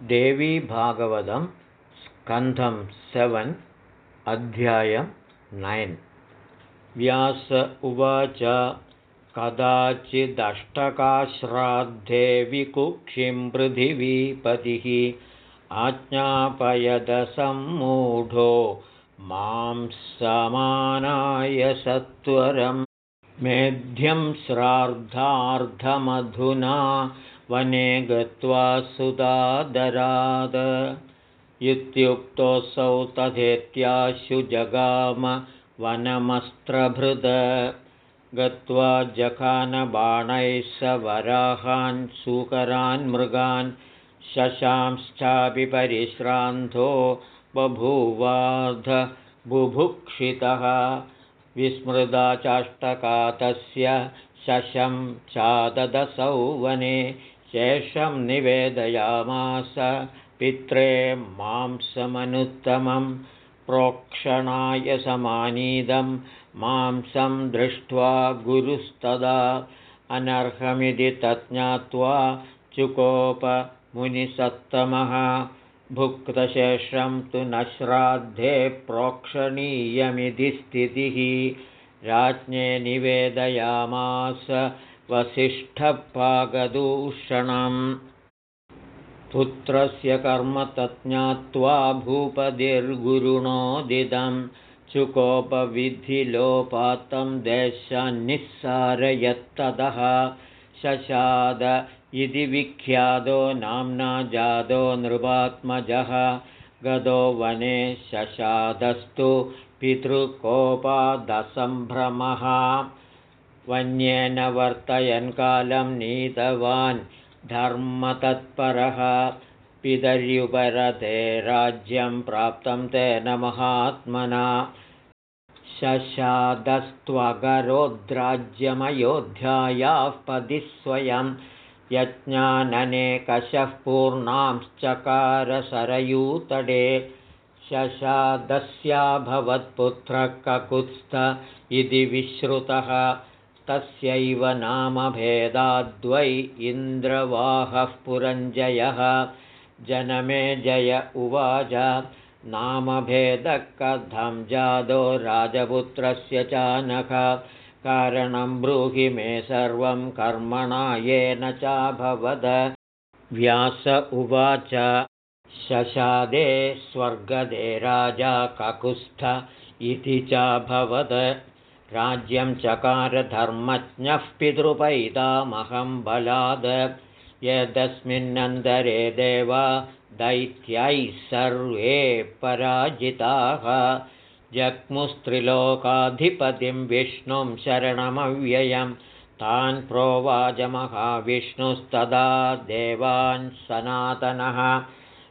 देवीभागवतं स्कन्धं सेवन् अध्यायं नैन्। व्यास उवाच कदाचिदष्टकाश्राद्धे विकुक्षिं पृथिवीपतिः आज्ञापयदसम्मूढो मां समानाय सत्वरं। मेध्यं श्रार्धार्धमधुना वने गत्वा सुदादराद। इत्युक्तोऽसौ तथेत्याशु जगाम वनमस्त्रभृद। गत्वा जखानबाणैः स वराहान् सूकरान् मृगान् शशांश्चापि परिश्रान्तो बभूवाध बुभुक्षितः। विस्मृता चाष्टका तस्य शशं चाददसौ वने शेषं निवेदयामास पित्रे मांसमनुत्तमं प्रोक्षणाय समानीदं मांसं दृष्ट्वा गुरुस्तदा अनर्हमिति तज्ज्ञात्वा चुकोपमुनिसत्तमः। भुक्तशेषं तु न श्राद्धे प्रोक्षणीयमिति स्थितिः। राज्ञे निवेदयामास वसिष्ठपागदूषणम्। पुत्रस्य कर्म तज्ज्ञात्वा भूपतिर्गुरुणोदितं चुकोपविधिलोपातं देशान्निस्सारयत्ततः शशाद इति विख्यातो नाम्ना जातो नृपात्मजः। गतो वने शशादस्तु पितृकोपादसम्भ्रमः वन्येन वर्तयन् कालं नीतवान् धर्मतत्परः। पितर्युपरते राज्यं प्राप्तं तेन महात्मना। शशादस्त्वगरोद्राज्यमयोध्यायाः पदि स्वयं यज्ञाननेकशः पूर्णांश्चकारसरयूतडे। शशादस्याभवत्पुत्रः ककुत्स्थ इति विश्रुतः तस्यैव नामभेदाद्वै इन्द्रवाहः पुरञ्जयः। जनमे जय उवाच नामभेदः कथं जादो राजपुत्रस्य चानख कारणं ब्रूहि मे सर्वं कर्मणा येन चाभवद। व्यास उवाच शशादे स्वर्गदे राजा ककुस्थ इति चाभवद राज्यं चकारधर्मज्ञः पितृपैतामहं बलाद। यदस्मिन्नन्तरे देवा दैत्यैः सर्वे पराजिताः। जग्मुस्त्रिलोकाधिपतिं विष्णुं शरणमव्ययं। तान् प्रोवाचमहाविष्णुस्तदा देवान् सनातनः।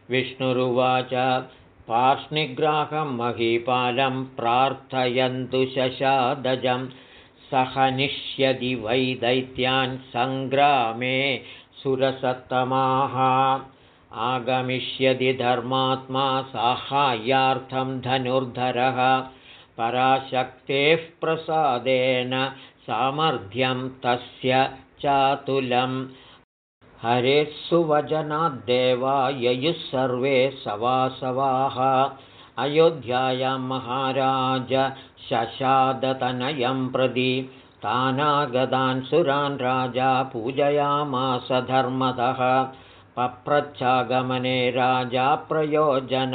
विष्णुरुवाच पार्ष्णिग्राहं महीपालं प्रार्थयन्तु शशादजं। सहनिष्यति वै दैत्यान् सङ्ग्रामे सुरसत्तमाः। आगमिष्यति धर्मात्मा साहाय्यार्थं धनुर्धरः। पराशक्तेः प्रसादेन सामर्थ्यं तस्य चातुलम् हरेः सुवचनाद्देवा ययुः सर्वे सवासवाः। अयोध्यायां महाराज शशादतनयं प्रति तानागतान् सुरान् राजा पूजयामास धर्मतः। पप्रच्छागमने राजा प्रयोजनमदन्द्रितः।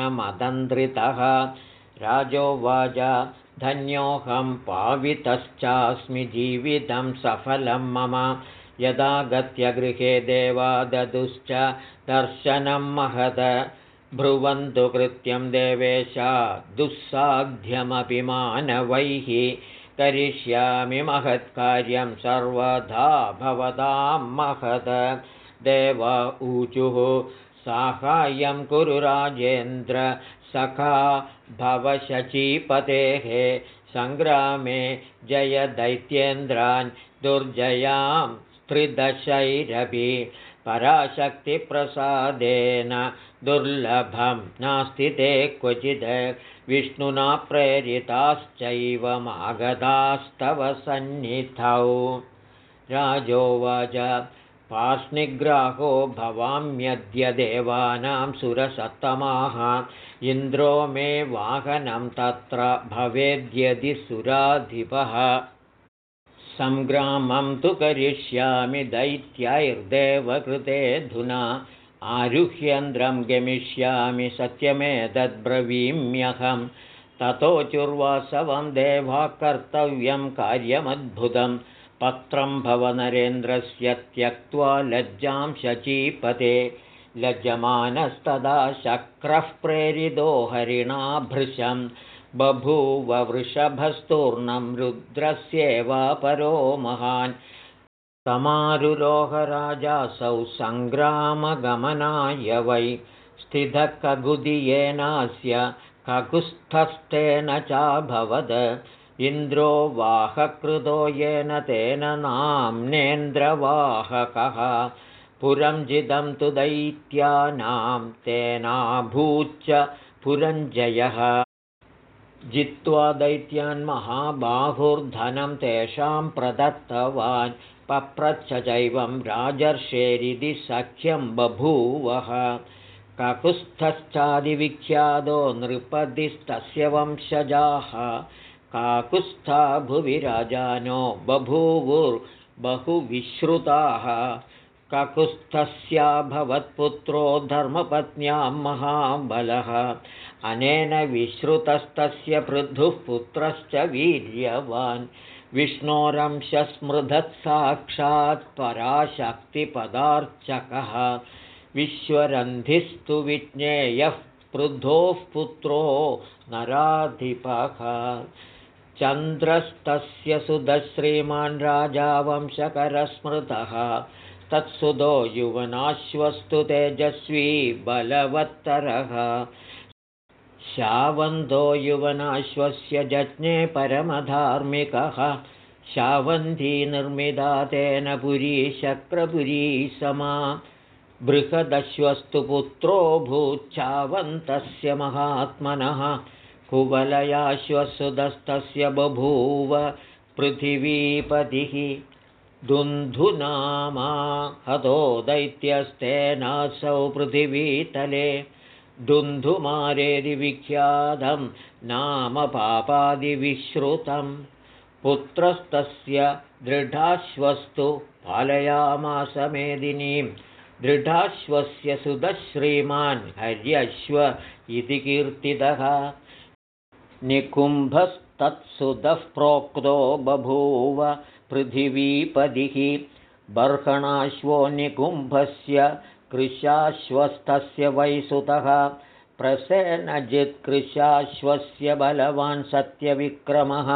राजोवाच धन्योऽहं पावितश्चास्मि जीवितं सफलं मम यदा गत्यगृहे देवा ददुश्च दर्शनं महद। ब्रुवन्तु कृत्यं देवेशा दुःसाध्यमपि मानवैः। करिष्यामि महत्कार्यं सर्वदा भवतां महद। देव ऊचुः साहाय्यं कुरु राजेन्द्र। सखा भवशचीपतेः सङ्ग्रामे जय दैत्येन्द्रान्। दुर्जयां त्रिदशैरपि पराशक्तिप्रसादेन दुर्लभं नास्ति ते क्वचिद्। विष्णुना प्रेरिताश्चैव मागधास्तव सन्निधौ। राजोवाच पार्ष्णिग्राहो भवाम्यद्य देवानां सुरसत्तमाः इन्द्रो मे वाहनं तत्र भवेद्यदि सुराधिपः सङ्ग्रामं तु करिष्यामि दैत्यैर्देवकृतेऽधुना आरुह्यन्द्रं गमिष्यामि सत्यमेतद्ब्रवीम्यहं। ततोचुर्वासवं देवा कर्तव्यं कार्यमद्भुतं। पत्रं भवनरेन्द्रस्य त्यक्त्वा लज्जां शचीपते। लज्जमानस्तदा शक्रः प्रेरितो हरिणा भृशं बभूव वृषभस्तूर्णं रुद्रस्येवापरो महान्। समारुरोहराजासौ सङ्ग्रामगमनाय वै स्थितः कगुदियेनास्य ककुस्थस्तेन चाभवद इन्द्रो वाहकृतो येन तेन नाम्नेन्द्रवाहकः। पुरं जिदं तु दैत्यानां तेनाभूच्च पुरञ्जयः जित्वा दैत्यान् महाबाहुर्धनं तेषां प्रदत्तवान्। पप्रच्छ चैवं राजर्षेरिति सख्यं बभूवः। काकुस्थश्चादिविख्यातो नृपतिस्तस्य वंशजाः। काकुस्था भुवि राजानो बभूवुर्बहुविश्रुताः काकुस्थस्याभवत्पुत्रो धर्मपत्न्यां महाबलः। अनेन विश्रुतस्तस्य पृथुः पुत्रश्च वीर्यवान्। विष्णोरंशस्मृधत्साक्षात् पराशक्तिपदार्चकः। विश्वरन्धिस्तु विज्ञेयः पृथोः पुत्रो नराधिपः। चन्द्रस्तस्य सुधश्रीमान् राजावंशकरस्मृतः तत्सुदो युवनाश्वस्तु तेजस्वी बलवत्तरः। शावन्तो युवनाश्वस्य जज्ञे परमधार्मिकः। शावन्ती निर्मिता तेन पुरी शक्रपुरी समा। बृहदश्वस्तु पुत्रो भूच्छावन्तस्य महात्मनः। कुवलयाश्वसुदस्तस्य बभूव पृथिवीपतिः दुन्धुनामा हतो दैत्यस्तेनासौ पृथिवीतले विख्यातं नाम पापादिविश्रुतं पुत्रस्तस्य दृढाश्वस्तु पालयामासमेदिनीं दृढाश्वस्य सुधश्रीमान् हर्यश्व इति कीर्तितः। निकुम्भस्तत्सुतः प्रोक्तो बभूव पृथिवीपदिः बर्हणाश्वो निकुम्भस्य कृशाश्वस्तस्य वैसुतः प्रसेनजित्कृशाश्वस्य बलवान् सत्यविक्रमः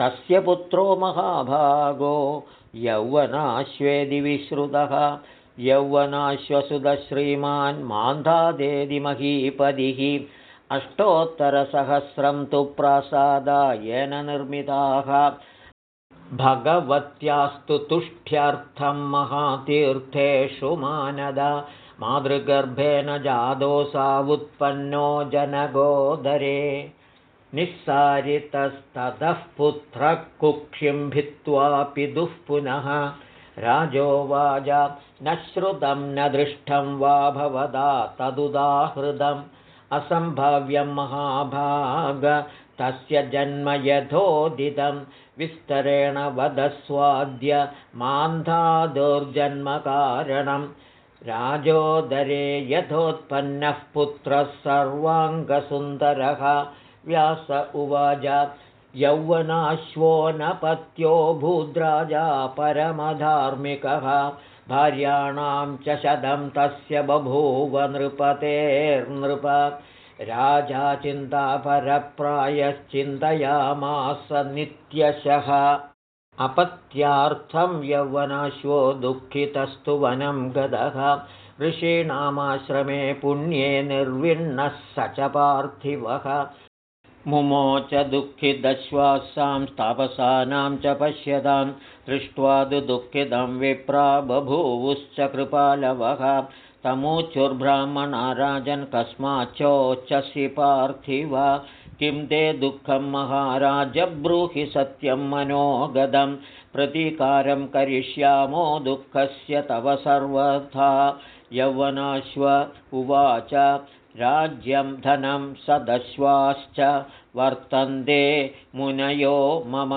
तस्य पुत्रो महाभागो यौवनाश्वेदिविश्रुतः यौवनाश्वसुतश्रीमान् मान्धादेदिमहीपदिः अष्टोत्तरसहस्रं तु प्रासादायेन निर्मिताः भगवत्यास्तु तुष्ठ्यर्थं महातीर्थेषु मानद। मातृगर्भेण उत्पन्नो जनगोदरे। निस्सारितस्ततः पुत्रः कुक्षिं भित्त्वापि दुःपुनः राजोवाच न श्रुतं न दृष्टं वा भवदा तदुदाहृदम् असम्भाव्यं महाभाग तस्य जन्म यथोदितं विस्तरेण वदस्वाद्य मान्धादुर्जन्मकारणं राजोदरे यथोत्पन्नः पुत्रः सर्वाङ्गसुन्दरः। व्यास उवाच यौवनाश्वो न पत्यो भूद्राजा परमधार्मिकः। भार्याणां च शतं तस्य बभूव नृपतेर्नृप राजा चिन्तापरप्रायश्चिन्तयामास नित्यशः। अपत्यार्थं यौवनाश्वो दुःखितस्तु वनं गदः। ऋषीणामाश्रमे पुण्ये निर्विण्णः स च पार्थिवः। मुमोच दुःखिदश्वासां तापसानां च पश्यतां। दृष्ट्वा तु दुःखितं विप्रा बभूवुश्च कृपालवः तमूचुर्ब्राह्मणा राजन् कस्माच्चोच्चसि पार्थिव। किं ते दुःखं महाराज ब्रूहि सत्यं मनोगदं प्रतीकारं करिष्यामो दुःखस्य तव सर्वथा। यौवनाश्व उवाच राज्यं धनं सदश्वाश्च वर्तन्ते मुनयो मम।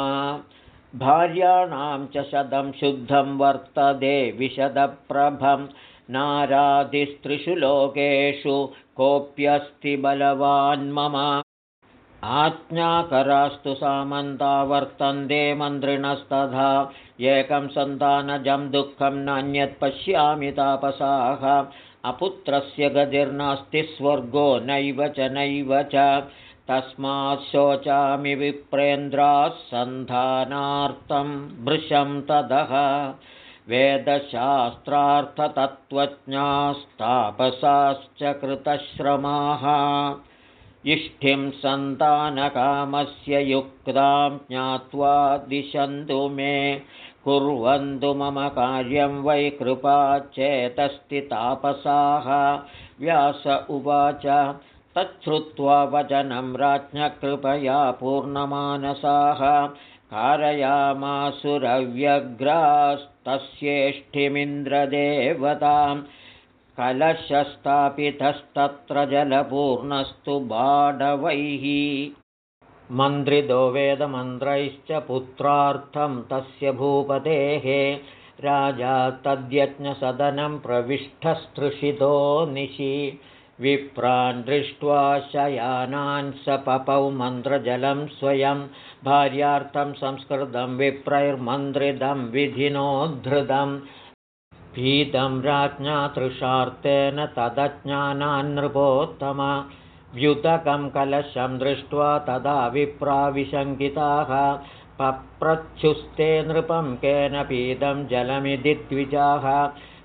भार्याणां च शतं शुद्धं वर्तते विशदप्रभं नारादिस्त्रिषु लोकेषु कोऽप्यस्ति बलवान् मम। आज्ञाकरास्तु सामन्ता वर्तन्ते मन्त्रिणस्तथा। एकं सन्तानजं दुःखं नान्यत् पश्यामि तापसाः। अपुत्रस्य गतिर्नास्ति स्वर्गो नैव च नैव च। तस्मात् शोचामि विप्रेन्द्राः सन्धानार्थं भृशं तदः वेदशास्त्रार्थतत्त्वज्ञास्तापसाश्च कृतश्रमाः। इष्ठिं सन्तानकामस्य युक्तां ज्ञात्वा दिशन्तु मे। कुर्वन्तु मम कार्यं वै कृपा चेतस्ति तापसाः। व्यास उवाच तच्छ्रुत्वा वचनं राज्ञकृपया पूर्णमानसाः कारयामासुरव्यग्रास्तस्येष्ठिमिन्द्रदेवतां कलशस्थापितस्तत्र जलपूर्णस्तु बाडवैः मन्त्रितो वेदमन्त्रैश्च पुत्रार्थं तस्य भूपतेः। राजा तद्यज्ञसदनं प्रविष्टस्तृषितो निशि विप्रान् दृष्ट्वा शयानान् स पपौ मन्त्रजलं स्वयं भार्यार्थं संस्कृतं विप्रैर्मन्त्रितं विधिनोद्धृतं भीतं राज्ञा तृषार्तेन तदज्ञानान्नृपोत्तम व्युतकं कलशं दृष्ट्वा तदा विप्राविशङ्किताः पप्रच्छुस्ते नृपं केन पीदं जलमिति द्विजाः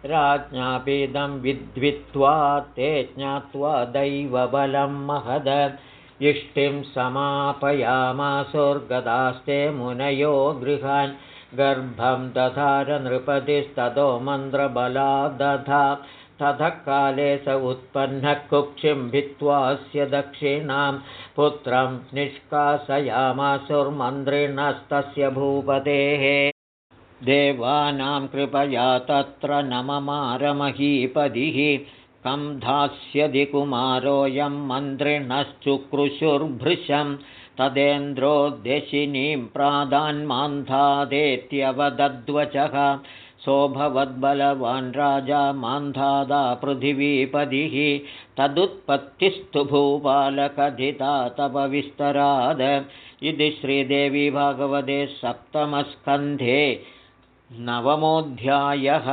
राज्ञापीदं विद्वित्वा ते ज्ञात्वा दैवबलं महद। इष्टिं समापयामासुर्गदास्ते मुनयो गृहान्। गर्भं दधार नृपतिस्ततो मन्त्रबला दधा ततः काले स उत्पन्नः कुक्षिं भित्त्वास्य दक्षिणां। पुत्रं निष्कासयामासुर्मन्त्रिणस्तस्य भूपतेः देवानां कृपया तत्र नममारमहीपदिः। कं धास्यदि कुमारोऽयं मन्त्रिणश्चुक्रुशुर्भृशं। तदेन्द्रोद्यशिनीं प्रादान्मान्धादेत्यवदद्वचः सोऽभवद्बलवान् राजा मान्धादा पृथिवीपदिः। तदुत्पत्तिस्तु भूपालकथिता तव विस्तराद। इति श्रीदेवी भागवते सप्तमस्कन्धे नवमोऽध्यायः